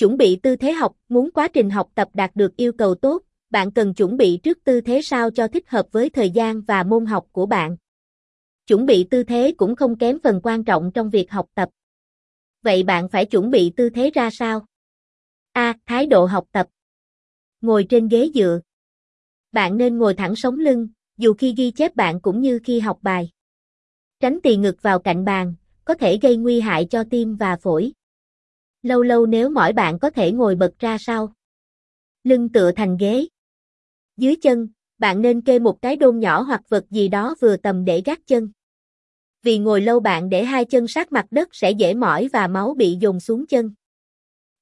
Chuẩn bị tư thế học, muốn quá trình học tập đạt được yêu cầu tốt, bạn cần chuẩn bị trước tư thế sao cho thích hợp với thời gian và môn học của bạn. Chuẩn bị tư thế cũng không kém phần quan trọng trong việc học tập. Vậy bạn phải chuẩn bị tư thế ra sao? A. Thái độ học tập. Ngồi trên ghế dựa. Bạn nên ngồi thẳng sống lưng, dù khi ghi chép bạn cũng như khi học bài. Tránh tì ngực vào cạnh bàn, có thể gây nguy hại cho tim và phổi. Lâu lâu nếu mỏi bạn có thể ngồi bật ra sau. Lưng tựa thành ghế. Dưới chân, bạn nên kê một cái đôn nhỏ hoặc vật gì đó vừa tầm để gác chân. Vì ngồi lâu bạn để hai chân sát mặt đất sẽ dễ mỏi và máu bị dồn xuống chân.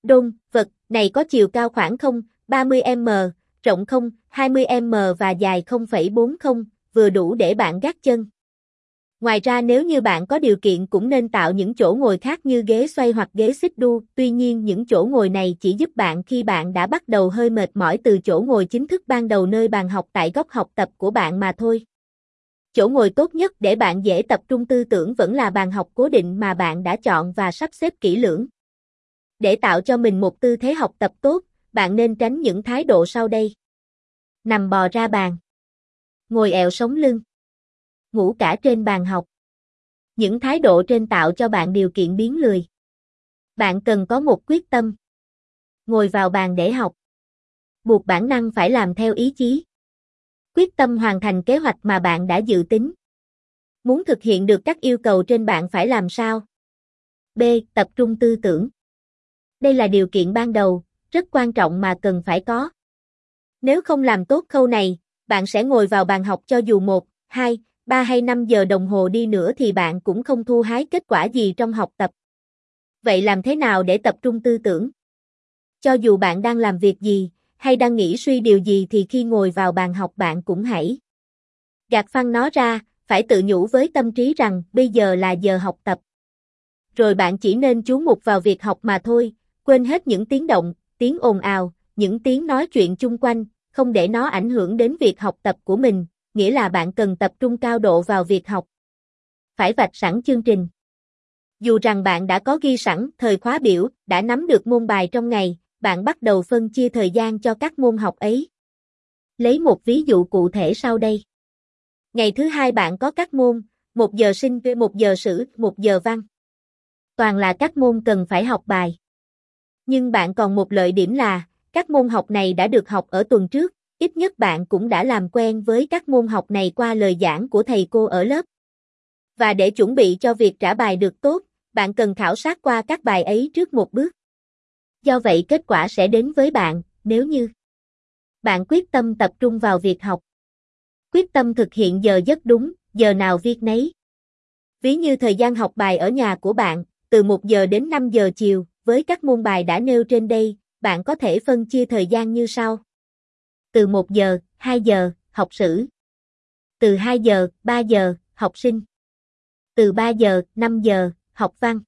Đôn, vật này có chiều cao khoảng 0, 30m, rộng 0, 20m và dài 0,40, vừa đủ để bạn gác chân. Ngoài ra nếu như bạn có điều kiện cũng nên tạo những chỗ ngồi khác như ghế xoay hoặc ghế xích đu, tuy nhiên những chỗ ngồi này chỉ giúp bạn khi bạn đã bắt đầu hơi mệt mỏi từ chỗ ngồi chính thức ban đầu nơi bàn học tại góc học tập của bạn mà thôi. Chỗ ngồi tốt nhất để bạn dễ tập trung tư tưởng vẫn là bàn học cố định mà bạn đã chọn và sắp xếp kỹ lưỡng. Để tạo cho mình một tư thế học tập tốt, bạn nên tránh những thái độ sau đây. Nằm bò ra bàn. Ngồi ẹo sống lưng ngủ cả trên bàn học. Những thái độ trên tạo cho bạn điều kiện biến lười. Bạn cần có một quyết tâm. Ngồi vào bàn để học. Buộc bản năng phải làm theo ý chí. Quyết tâm hoàn thành kế hoạch mà bạn đã dự tính. Muốn thực hiện được các yêu cầu trên bạn phải làm sao? B. Tập trung tư tưởng. Đây là điều kiện ban đầu, rất quan trọng mà cần phải có. Nếu không làm tốt khâu này, bạn sẽ ngồi vào bàn học cho dù một, hai, 3 hay 5 giờ đồng hồ đi nữa thì bạn cũng không thu hái kết quả gì trong học tập. Vậy làm thế nào để tập trung tư tưởng? Cho dù bạn đang làm việc gì, hay đang nghĩ suy điều gì thì khi ngồi vào bàn học bạn cũng hãy gạt phăng nó ra, phải tự nhủ với tâm trí rằng bây giờ là giờ học tập. Rồi bạn chỉ nên chú mục vào việc học mà thôi, quên hết những tiếng động, tiếng ồn ào, những tiếng nói chuyện chung quanh, không để nó ảnh hưởng đến việc học tập của mình, nghĩa là bạn cần tập trung cao độ vào việc học. Phải vạch sẵn chương trình. Dù rằng bạn đã có ghi sẵn thời khóa biểu, đã nắm được môn bài trong ngày, bạn bắt đầu phân chia thời gian cho các môn học ấy. Lấy một ví dụ cụ thể sau đây. Ngày thứ hai bạn có các môn, một giờ sinh, một giờ sử, một giờ văn. Toàn là các môn cần phải học bài. Nhưng bạn còn một lợi điểm là, các môn học này đã được học ở tuần trước, ít nhất bạn cũng đã làm quen với các môn học này qua lời giảng của thầy cô ở lớp. Và để chuẩn bị cho việc trả bài được tốt, bạn cần khảo sát qua các bài ấy trước một bước. Do vậy kết quả sẽ đến với bạn, nếu như bạn quyết tâm tập trung vào việc học. Quyết tâm thực hiện giờ giấc đúng, giờ nào viết nấy. Ví như thời gian học bài ở nhà của bạn, từ 1 giờ đến 5 giờ chiều, với các môn bài đã nêu trên đây, bạn có thể phân chia thời gian như sau từ 1 giờ, 2 giờ, học sử. Từ 2 giờ, 3 giờ, học sinh. Từ 3 giờ, 5 giờ, học văn.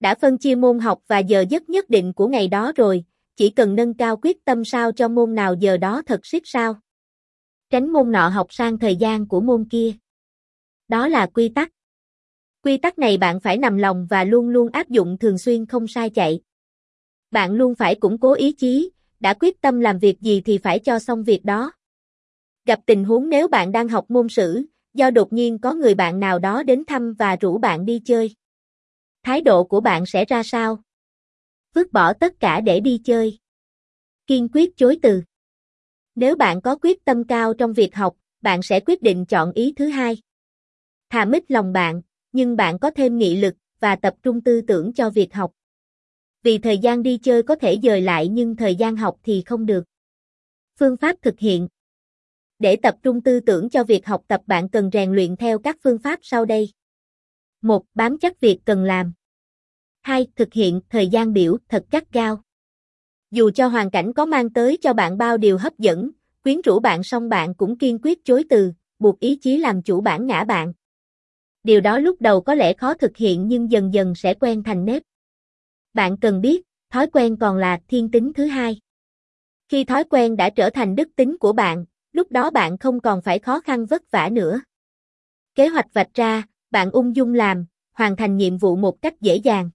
Đã phân chia môn học và giờ giấc nhất định của ngày đó rồi, chỉ cần nâng cao quyết tâm sao cho môn nào giờ đó thật siết sao. Tránh môn nọ học sang thời gian của môn kia. Đó là quy tắc. Quy tắc này bạn phải nằm lòng và luôn luôn áp dụng thường xuyên không sai chạy. Bạn luôn phải củng cố ý chí, đã quyết tâm làm việc gì thì phải cho xong việc đó. Gặp tình huống nếu bạn đang học môn sử, do đột nhiên có người bạn nào đó đến thăm và rủ bạn đi chơi. Thái độ của bạn sẽ ra sao? Vứt bỏ tất cả để đi chơi. Kiên quyết chối từ. Nếu bạn có quyết tâm cao trong việc học, bạn sẽ quyết định chọn ý thứ hai. Thà mít lòng bạn, nhưng bạn có thêm nghị lực và tập trung tư tưởng cho việc học vì thời gian đi chơi có thể dời lại nhưng thời gian học thì không được. Phương pháp thực hiện Để tập trung tư tưởng cho việc học tập bạn cần rèn luyện theo các phương pháp sau đây. 1. Bám chắc việc cần làm. 2. Thực hiện thời gian biểu thật gắt gao. Dù cho hoàn cảnh có mang tới cho bạn bao điều hấp dẫn, quyến rũ bạn song bạn cũng kiên quyết chối từ, buộc ý chí làm chủ bản ngã bạn. Điều đó lúc đầu có lẽ khó thực hiện nhưng dần dần sẽ quen thành nếp. Bạn cần biết, thói quen còn là thiên tính thứ hai. Khi thói quen đã trở thành đức tính của bạn, lúc đó bạn không còn phải khó khăn vất vả nữa. Kế hoạch vạch ra, bạn ung dung làm, hoàn thành nhiệm vụ một cách dễ dàng.